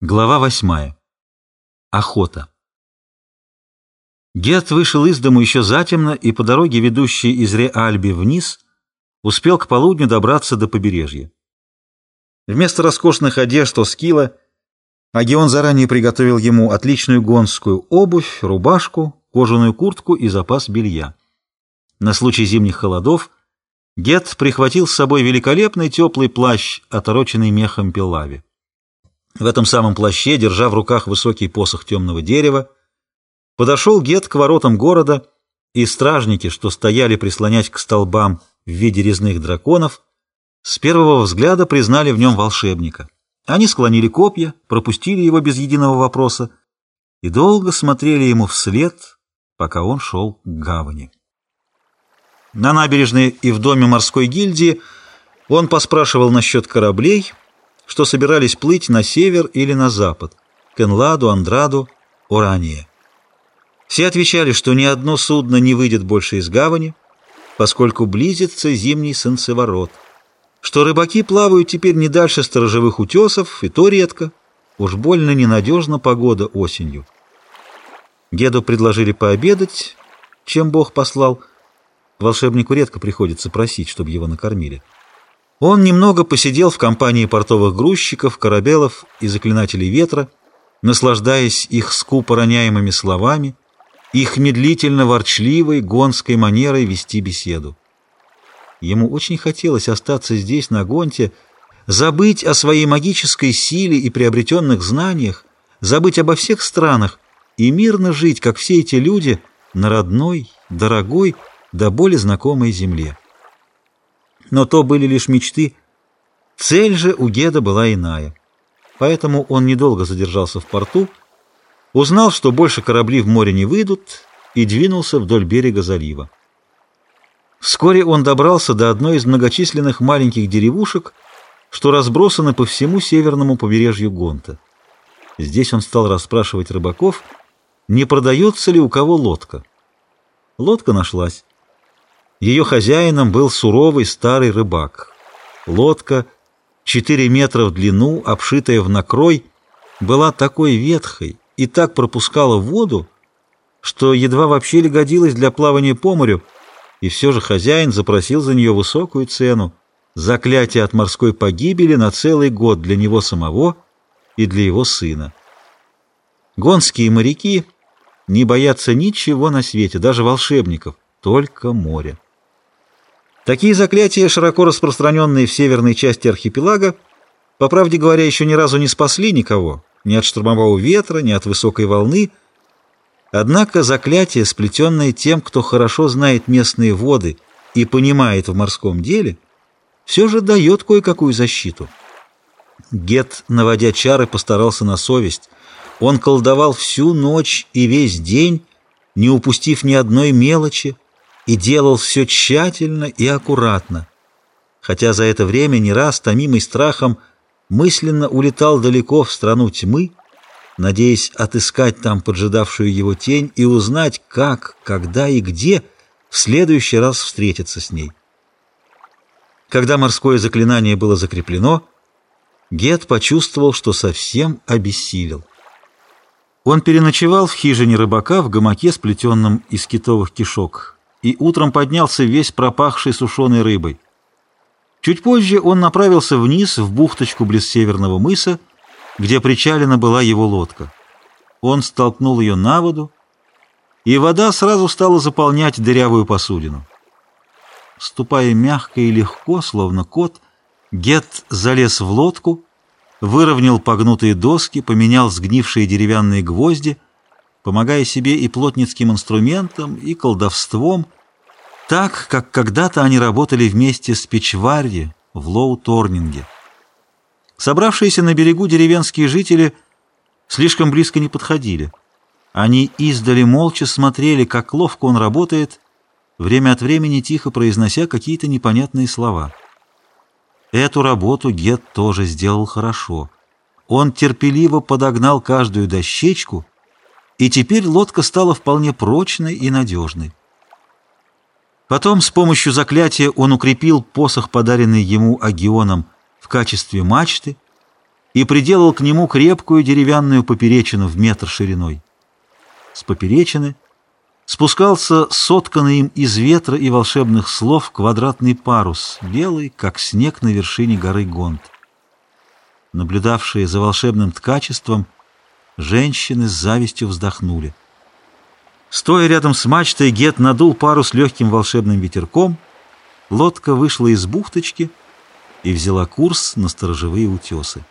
Глава восьмая. Охота. Гет вышел из дому еще затемно и по дороге, ведущей из Ре-Альби вниз, успел к полудню добраться до побережья. Вместо роскошных одежд Оскила Агион заранее приготовил ему отличную гонскую обувь, рубашку, кожаную куртку и запас белья. На случай зимних холодов Гет прихватил с собой великолепный теплый плащ, отороченный мехом пилави. В этом самом плаще, держа в руках высокий посох темного дерева, подошел Гет к воротам города, и стражники, что стояли прислонять к столбам в виде резных драконов, с первого взгляда признали в нем волшебника. Они склонили копья, пропустили его без единого вопроса и долго смотрели ему вслед, пока он шел к гавани. На набережной и в доме морской гильдии он поспрашивал насчет кораблей — что собирались плыть на север или на запад, к Энладу, Андраду, Урание. Все отвечали, что ни одно судно не выйдет больше из гавани, поскольку близится зимний солнцеворот, что рыбаки плавают теперь не дальше сторожевых утесов, и то редко, уж больно ненадежна погода осенью. Геду предложили пообедать, чем Бог послал. Волшебнику редко приходится просить, чтобы его накормили. Он немного посидел в компании портовых грузчиков, корабелов и заклинателей ветра, наслаждаясь их скупо роняемыми словами, их медлительно-ворчливой гонской манерой вести беседу. Ему очень хотелось остаться здесь, на Гонте, забыть о своей магической силе и приобретенных знаниях, забыть обо всех странах и мирно жить, как все эти люди, на родной, дорогой, до боли знакомой земле. Но то были лишь мечты. Цель же у Геда была иная. Поэтому он недолго задержался в порту, узнал, что больше корабли в море не выйдут, и двинулся вдоль берега залива. Вскоре он добрался до одной из многочисленных маленьких деревушек, что разбросаны по всему северному побережью Гонта. Здесь он стал расспрашивать рыбаков, не продается ли у кого лодка. Лодка нашлась. Ее хозяином был суровый старый рыбак. Лодка, 4 метра в длину, обшитая в накрой, была такой ветхой и так пропускала воду, что едва вообще ли годилась для плавания по морю, и все же хозяин запросил за нее высокую цену, заклятие от морской погибели на целый год для него самого и для его сына. Гонские моряки не боятся ничего на свете, даже волшебников, только море. Такие заклятия, широко распространенные в северной части архипелага, по правде говоря, еще ни разу не спасли никого, ни от штормового ветра, ни от высокой волны. Однако заклятие, сплетенное тем, кто хорошо знает местные воды и понимает в морском деле, все же дает кое-какую защиту. Гет, наводя чары, постарался на совесть. Он колдовал всю ночь и весь день, не упустив ни одной мелочи, и делал все тщательно и аккуратно, хотя за это время не раз, томимый страхом, мысленно улетал далеко в страну тьмы, надеясь отыскать там поджидавшую его тень и узнать, как, когда и где в следующий раз встретиться с ней. Когда морское заклинание было закреплено, Гет почувствовал, что совсем обессилел. Он переночевал в хижине рыбака в гамаке, сплетенном из китовых кишок, и утром поднялся весь пропахший сушеной рыбой. Чуть позже он направился вниз, в бухточку близ северного мыса, где причалена была его лодка. Он столкнул ее на воду, и вода сразу стала заполнять дырявую посудину. Ступая мягко и легко, словно кот, Гет залез в лодку, выровнял погнутые доски, поменял сгнившие деревянные гвозди — помогая себе и плотницким инструментом, и колдовством, так, как когда-то они работали вместе с Печварди в Лоу-Торнинге. Собравшиеся на берегу деревенские жители слишком близко не подходили. Они издали молча смотрели, как ловко он работает, время от времени тихо произнося какие-то непонятные слова. Эту работу Гет тоже сделал хорошо. Он терпеливо подогнал каждую дощечку — и теперь лодка стала вполне прочной и надежной. Потом с помощью заклятия он укрепил посох, подаренный ему Агионом, в качестве мачты, и приделал к нему крепкую деревянную поперечину в метр шириной. С поперечины спускался сотканный им из ветра и волшебных слов квадратный парус, белый, как снег на вершине горы Гонт. Наблюдавшие за волшебным ткачеством, женщины с завистью вздохнули. Стоя рядом с мачтой, Гет надул парус легким волшебным ветерком, лодка вышла из бухточки и взяла курс на сторожевые утесы.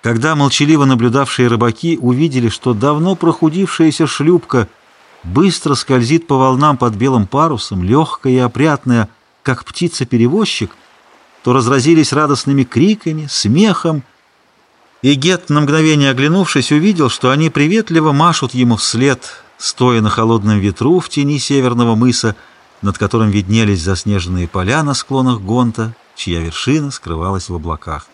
Когда молчаливо наблюдавшие рыбаки увидели, что давно прохудившаяся шлюпка быстро скользит по волнам под белым парусом, легкая и опрятная, как птица-перевозчик, то разразились радостными криками, смехом, и Гет, на мгновение оглянувшись, увидел, что они приветливо машут ему вслед, стоя на холодном ветру в тени северного мыса, над которым виднелись заснеженные поля на склонах Гонта, чья вершина скрывалась в облаках.